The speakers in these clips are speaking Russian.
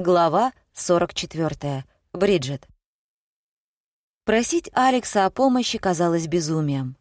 Глава 44. Бриджит. Просить Алекса о помощи казалось безумием.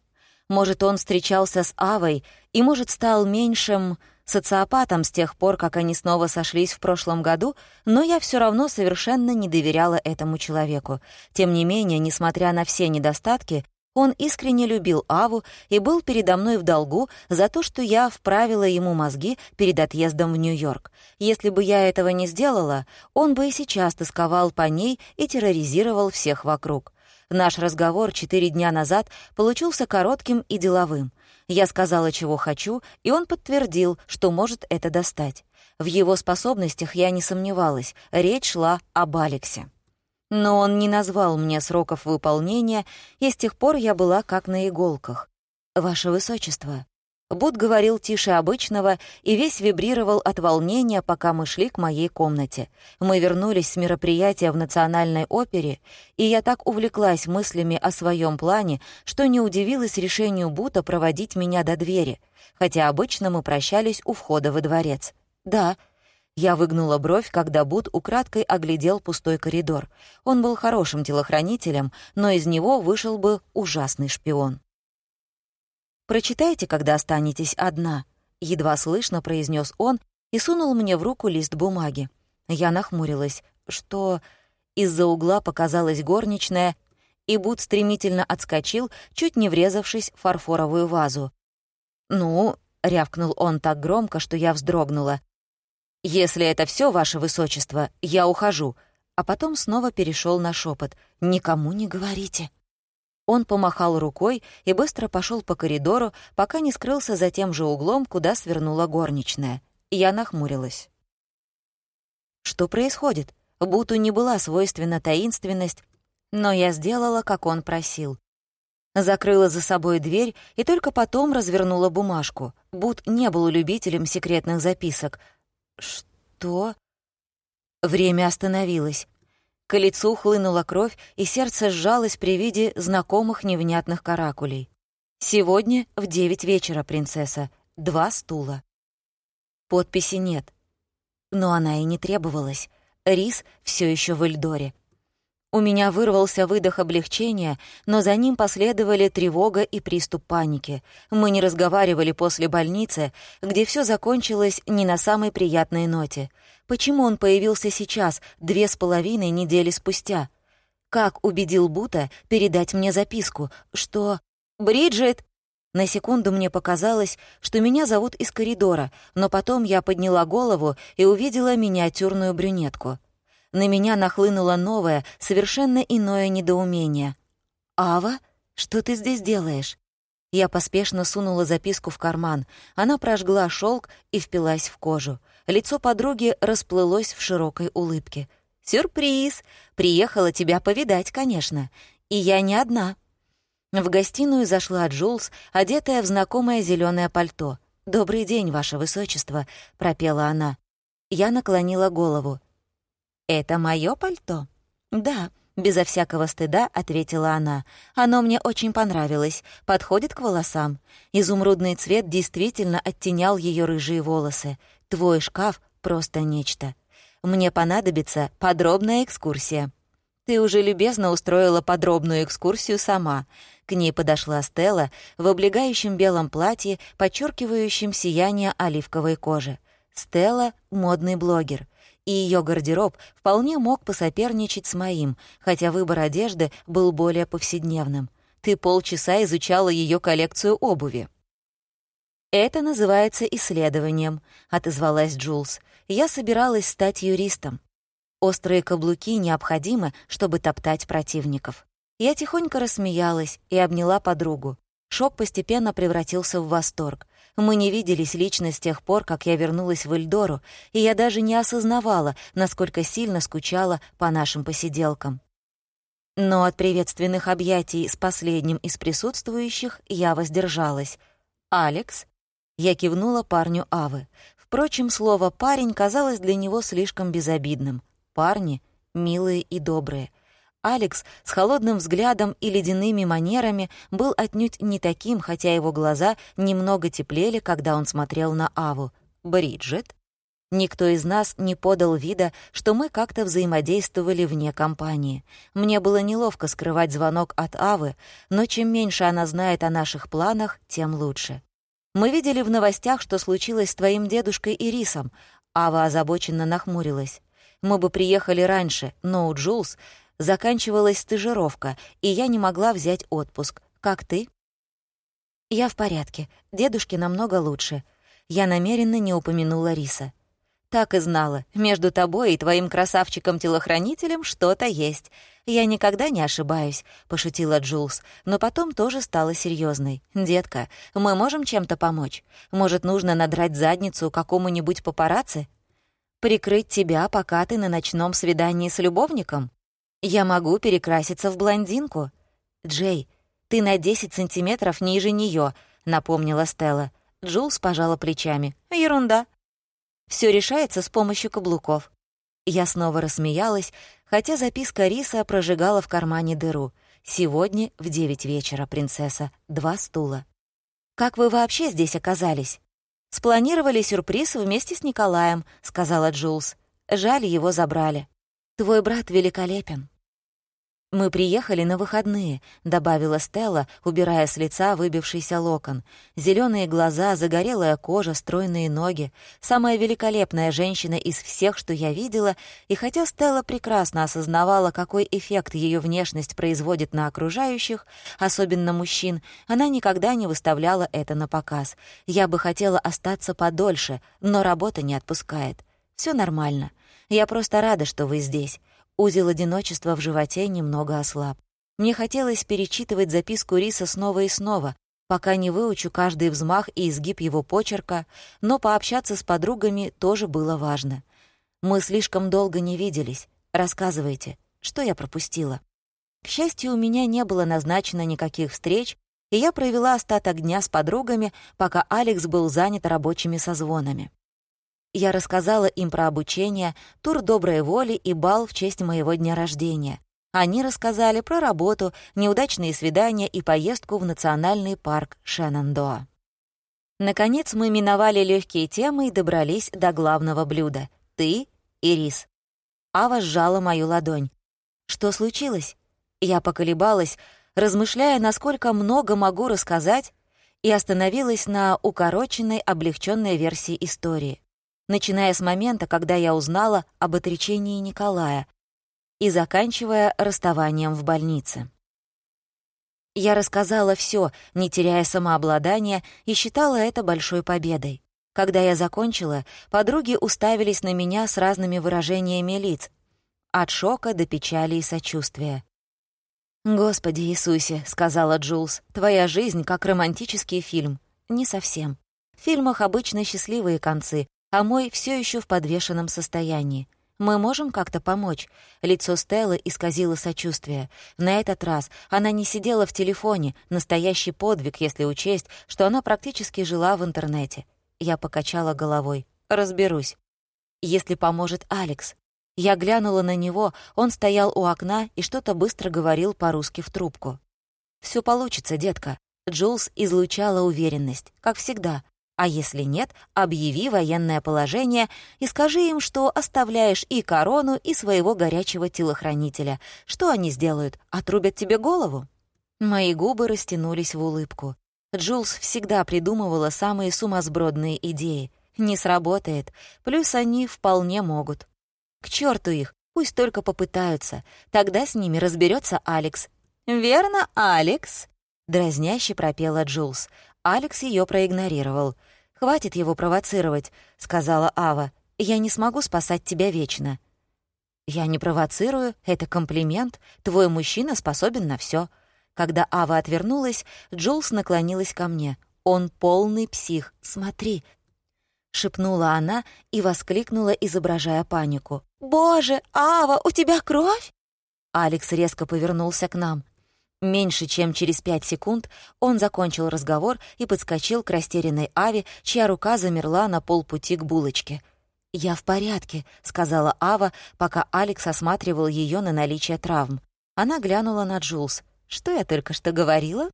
Может, он встречался с Авой и, может, стал меньшим социопатом с тех пор, как они снова сошлись в прошлом году, но я все равно совершенно не доверяла этому человеку. Тем не менее, несмотря на все недостатки, он искренне любил Аву и был передо мной в долгу за то, что я вправила ему мозги перед отъездом в Нью-Йорк. Если бы я этого не сделала, он бы и сейчас тосковал по ней и терроризировал всех вокруг. Наш разговор четыре дня назад получился коротким и деловым. Я сказала, чего хочу, и он подтвердил, что может это достать. В его способностях я не сомневалась, речь шла об Алексе. Но он не назвал мне сроков выполнения, и с тех пор я была как на иголках. «Ваше Высочество». Буд говорил тише обычного и весь вибрировал от волнения, пока мы шли к моей комнате. Мы вернулись с мероприятия в Национальной опере, и я так увлеклась мыслями о своем плане, что не удивилась решению Бута проводить меня до двери, хотя обычно мы прощались у входа во дворец. «Да», я выгнула бровь, когда Буд украдкой оглядел пустой коридор. Он был хорошим телохранителем, но из него вышел бы ужасный шпион. «Прочитайте, когда останетесь одна», — едва слышно произнес он и сунул мне в руку лист бумаги. Я нахмурилась, что из-за угла показалась горничная, и Буд стремительно отскочил, чуть не врезавшись в фарфоровую вазу. «Ну», — рявкнул он так громко, что я вздрогнула, «Если это все, ваше высочество, я ухожу», а потом снова перешел на шепот. «Никому не говорите». Он помахал рукой и быстро пошел по коридору, пока не скрылся за тем же углом, куда свернула горничная. Я нахмурилась. Что происходит? Буту не была свойственна таинственность, но я сделала, как он просил. Закрыла за собой дверь и только потом развернула бумажку. Бут не был любителем секретных записок — «Что?» Время остановилось. К лицу хлынула кровь, и сердце сжалось при виде знакомых невнятных каракулей. «Сегодня в девять вечера, принцесса. Два стула». Подписи нет. Но она и не требовалась. Рис все еще в Эльдоре. У меня вырвался выдох облегчения, но за ним последовали тревога и приступ паники. Мы не разговаривали после больницы, где все закончилось не на самой приятной ноте. Почему он появился сейчас, две с половиной недели спустя? Как убедил Бута передать мне записку, что... «Бриджит!» На секунду мне показалось, что меня зовут из коридора, но потом я подняла голову и увидела миниатюрную брюнетку — на меня нахлынуло новое, совершенно иное недоумение. «Ава, что ты здесь делаешь?» Я поспешно сунула записку в карман. Она прожгла шелк и впилась в кожу. Лицо подруги расплылось в широкой улыбке. «Сюрприз! Приехала тебя повидать, конечно. И я не одна». В гостиную зашла Джулс, одетая в знакомое зеленое пальто. «Добрый день, ваше высочество», — пропела она. Я наклонила голову. «Это мое пальто?» «Да», — безо всякого стыда ответила она. «Оно мне очень понравилось, подходит к волосам. Изумрудный цвет действительно оттенял ее рыжие волосы. Твой шкаф — просто нечто. Мне понадобится подробная экскурсия». «Ты уже любезно устроила подробную экскурсию сама». К ней подошла Стелла в облегающем белом платье, подчеркивающем сияние оливковой кожи. Стелла — модный блогер — и ее гардероб вполне мог посоперничать с моим, хотя выбор одежды был более повседневным. Ты полчаса изучала ее коллекцию обуви. «Это называется исследованием», — отозвалась Джулс. «Я собиралась стать юристом. Острые каблуки необходимы, чтобы топтать противников». Я тихонько рассмеялась и обняла подругу. Шок постепенно превратился в восторг. Мы не виделись лично с тех пор, как я вернулась в Эльдору, и я даже не осознавала, насколько сильно скучала по нашим посиделкам. Но от приветственных объятий с последним из присутствующих я воздержалась. «Алекс?» Я кивнула парню Авы. Впрочем, слово «парень» казалось для него слишком безобидным. Парни — милые и добрые. Алекс с холодным взглядом и ледяными манерами был отнюдь не таким, хотя его глаза немного теплели, когда он смотрел на Аву. «Бриджит?» Никто из нас не подал вида, что мы как-то взаимодействовали вне компании. Мне было неловко скрывать звонок от Авы, но чем меньше она знает о наших планах, тем лучше. Мы видели в новостях, что случилось с твоим дедушкой Ирисом. Ава озабоченно нахмурилась. Мы бы приехали раньше, но у Джулс заканчивалась стажировка, и я не могла взять отпуск. Как ты? Я в порядке. Дедушке намного лучше. Я намеренно не упомянула Риса. Так и знала, между тобой и твоим красавчиком-телохранителем что-то есть. Я никогда не ошибаюсь», — пошутила Джулс, но потом тоже стала серьезной. «Детка, мы можем чем-то помочь? Может, нужно надрать задницу какому-нибудь папарацци? Прикрыть тебя, пока ты на ночном свидании с любовником? Я могу перекраситься в блондинку». «Джей, ты на 10 сантиметров ниже нее, напомнила Стелла. Джулс пожала плечами. «Ерунда. Все решается с помощью каблуков». Я снова рассмеялась, хотя записка Риса прожигала в кармане дыру. «Сегодня в девять вечера, принцесса. Два стула». «Как вы вообще здесь оказались?» «Спланировали сюрприз вместе с Николаем», — сказала Джулс. «Жаль, его забрали. Твой брат великолепен». «Мы приехали на выходные», — добавила Стелла, убирая с лица выбившийся локон. Зеленые глаза, загорелая кожа, стройные ноги. Самая великолепная женщина из всех, что я видела, и хотя Стелла прекрасно осознавала, какой эффект ее внешность производит на окружающих, особенно мужчин, она никогда не выставляла это на показ. Я бы хотела остаться подольше, но работа не отпускает. Все нормально. Я просто рада, что вы здесь. Узел одиночества в животе немного ослаб. Мне хотелось перечитывать записку Риса снова и снова, пока не выучу каждый взмах и изгиб его почерка, но пообщаться с подругами тоже было важно. Мы слишком долго не виделись. Рассказывайте, что я пропустила. К счастью, у меня не было назначено никаких встреч, и я провела остаток дня с подругами, пока Алекс был занят рабочими созвонами. Я рассказала им про обучение, тур доброй воли и бал в честь моего дня рождения. Они рассказали про работу, неудачные свидания и поездку в национальный парк Шенандоа. Наконец мы миновали легкие темы и добрались до главного блюда — ты и рис. Ава сжала мою ладонь. «Что случилось?» Я поколебалась, размышляя, насколько много могу рассказать, и остановилась на укороченной, облегченной версии истории начиная с момента, когда я узнала об отречении Николая и заканчивая расставанием в больнице. Я рассказала все, не теряя самообладания, и считала это большой победой. Когда я закончила, подруги уставились на меня с разными выражениями лиц, от шока до печали и сочувствия. «Господи Иисусе», — сказала Джулс, — «твоя жизнь как романтический фильм». Не совсем. В фильмах обычно счастливые концы, а мой все еще в подвешенном состоянии. Мы можем как-то помочь?» Лицо Стеллы исказило сочувствие. На этот раз она не сидела в телефоне, настоящий подвиг, если учесть, что она практически жила в интернете. Я покачала головой. «Разберусь. Если поможет Алекс». Я глянула на него, он стоял у окна и что-то быстро говорил по-русски в трубку. Все получится, детка». Джулс излучала уверенность, как всегда, а если нет, объяви военное положение и скажи им, что оставляешь и корону, и своего горячего телохранителя. Что они сделают? Отрубят тебе голову?» Мои губы растянулись в улыбку. Джулс всегда придумывала самые сумасбродные идеи. Не сработает, плюс они вполне могут. К черту их, пусть только попытаются. Тогда с ними разберется Алекс. «Верно, Алекс?» — дразняще пропела Джулс. Алекс ее проигнорировал. «Хватит его провоцировать», — сказала Ава. «Я не смогу спасать тебя вечно». «Я не провоцирую, это комплимент. Твой мужчина способен на все. Когда Ава отвернулась, Джулс наклонилась ко мне. «Он полный псих. Смотри!» Шепнула она и воскликнула, изображая панику. «Боже, Ава, у тебя кровь?» Алекс резко повернулся к нам. Меньше чем через пять секунд он закончил разговор и подскочил к растерянной Аве, чья рука замерла на полпути к булочке. «Я в порядке», — сказала Ава, пока Алекс осматривал ее на наличие травм. Она глянула на Джулс. «Что я только что говорила?»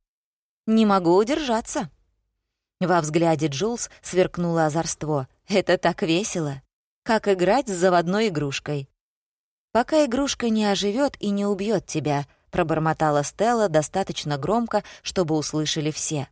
«Не могу удержаться». Во взгляде Джулс сверкнуло озорство. «Это так весело!» как играть с заводной игрушкой. «Пока игрушка не оживет и не убьет тебя», — пробормотала Стелла достаточно громко, чтобы услышали все.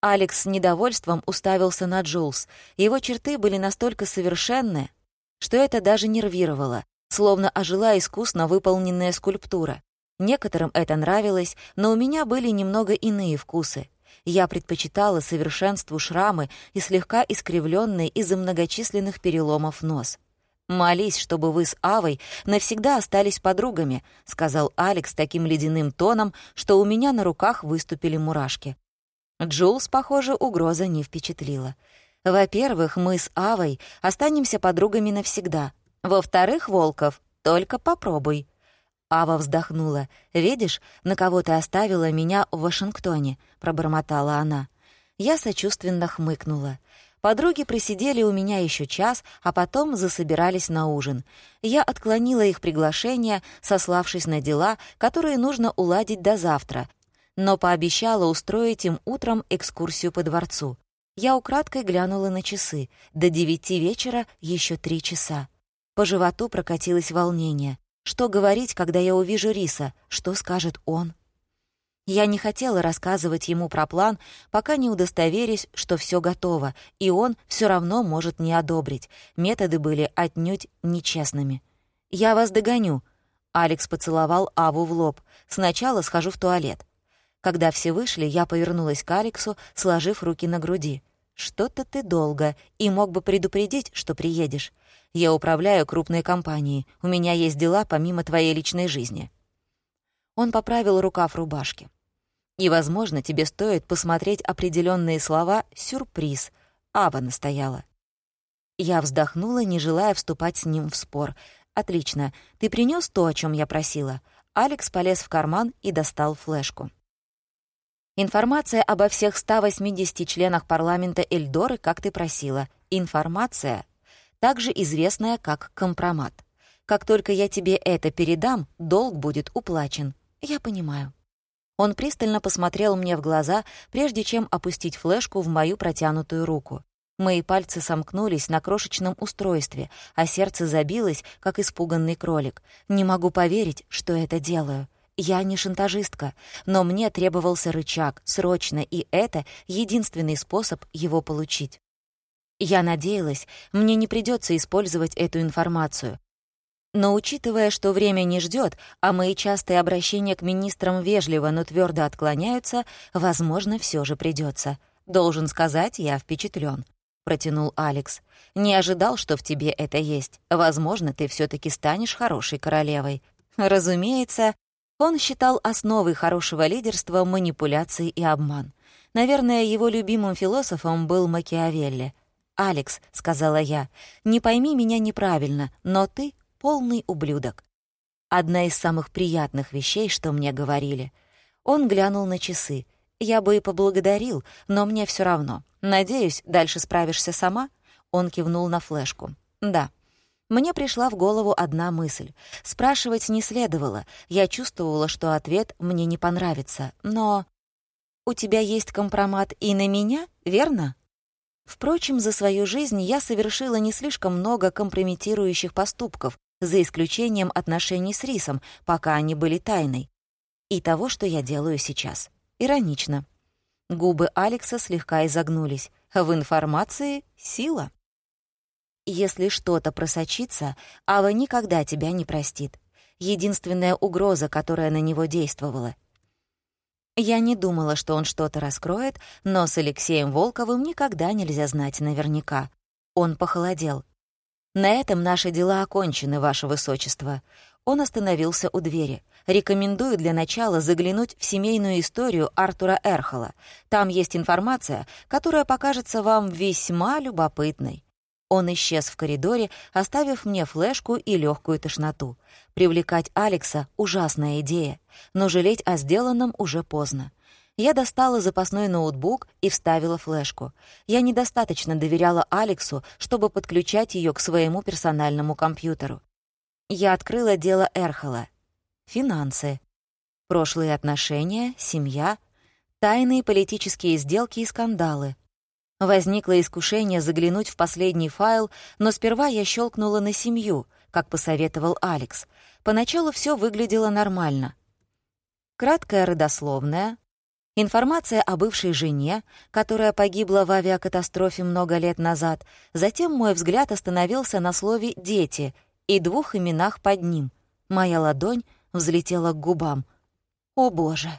Алекс с недовольством уставился на Джулс. Его черты были настолько совершенны, что это даже нервировало, словно ожила искусно выполненная скульптура. Некоторым это нравилось, но у меня были немного иные вкусы. Я предпочитала совершенству шрамы и слегка искривленный из-за многочисленных переломов нос. «Молись, чтобы вы с Авой навсегда остались подругами», — сказал Алекс таким ледяным тоном, что у меня на руках выступили мурашки. Джулс, похоже, угроза не впечатлила. «Во-первых, мы с Авой останемся подругами навсегда. Во-вторых, Волков, только попробуй». Ава вздохнула. «Видишь, на кого ты оставила меня в Вашингтоне?» — пробормотала она. Я сочувственно хмыкнула. Подруги просидели у меня еще час, а потом засобирались на ужин. Я отклонила их приглашение, сославшись на дела, которые нужно уладить до завтра, но пообещала устроить им утром экскурсию по дворцу. Я украдкой глянула на часы. До девяти вечера еще три часа. По животу прокатилось волнение. Что говорить, когда я увижу Риса? Что скажет он? Я не хотела рассказывать ему про план, пока не удостоверюсь, что все готово, и он все равно может не одобрить. Методы были отнюдь нечестными. «Я вас догоню», — Алекс поцеловал Аву в лоб. «Сначала схожу в туалет». Когда все вышли, я повернулась к Алексу, сложив руки на груди. «Что-то ты долго, и мог бы предупредить, что приедешь. Я управляю крупной компанией, у меня есть дела помимо твоей личной жизни». Он поправил рукав рубашки. И, возможно, тебе стоит посмотреть определенные слова «сюрприз», Ава настояла. Я вздохнула, не желая вступать с ним в спор. «Отлично. Ты принес то, о чем я просила?» Алекс полез в карман и достал флешку. Информация обо всех 180 членах парламента Эльдоры, как ты просила. Информация, также известная как компромат. Как только я тебе это передам, долг будет уплачен. Я понимаю. Он пристально посмотрел мне в глаза, прежде чем опустить флешку в мою протянутую руку. Мои пальцы сомкнулись на крошечном устройстве, а сердце забилось, как испуганный кролик. Не могу поверить, что это делаю. Я не шантажистка, но мне требовался рычаг, срочно, и это единственный способ его получить. Я надеялась, мне не придется использовать эту информацию, но учитывая, что время не ждет, а мои частые обращения к министрам вежливо, но твердо отклоняются, возможно, все же придется. Должен сказать, я впечатлен. протянул Алекс. «Не ожидал, что в тебе это есть. Возможно, ты все таки станешь хорошей королевой». Разумеется, он считал основой хорошего лидерства манипуляции и обман. Наверное, его любимым философом был Макиавелли. «Алекс», — сказала я, — «не пойми меня неправильно, но ты полный ублюдок. Одна из самых приятных вещей, что мне говорили. Он глянул на часы. Я бы и поблагодарил, но мне все равно. Надеюсь, дальше справишься сама? Он кивнул на флешку. Да. Мне пришла в голову одна мысль. Спрашивать не следовало. Я чувствовала, что ответ мне не понравится. Но... «У тебя есть компромат и на меня, верно?» Впрочем, за свою жизнь я совершила не слишком много компрометирующих поступков, за исключением отношений с Рисом, пока они были тайной, и того, что я делаю сейчас. Иронично. Губы Алекса слегка изогнулись. В информации — сила. Если что-то просочится, Ава никогда тебя не простит. Единственная угроза, которая на него действовала. Я не думала, что он что-то раскроет, но с Алексеем Волковым никогда нельзя знать наверняка. Он похолодел. «На этом наши дела окончены, Ваше Высочество». Он остановился у двери. «Рекомендую для начала заглянуть в семейную историю Артура Эрхола. Там есть информация, которая покажется вам весьма любопытной». Он исчез в коридоре, оставив мне флешку и легкую тошноту. Привлекать Алекса — ужасная идея, но жалеть о сделанном уже поздно. Я достала запасной ноутбук и вставила флешку. Я недостаточно доверяла Алексу, чтобы подключать ее к своему персональному компьютеру. Я открыла дело Эрхола. Финансы. Прошлые отношения, семья, тайные политические сделки и скандалы. Возникло искушение заглянуть в последний файл, но сперва я щелкнула на семью, как посоветовал Алекс. Поначалу все выглядело нормально. Краткая родословная, информация о бывшей жене, которая погибла в авиакатастрофе много лет назад, затем мой взгляд остановился на слове «дети» и двух именах под ним. Моя ладонь взлетела к губам. «О, Боже!»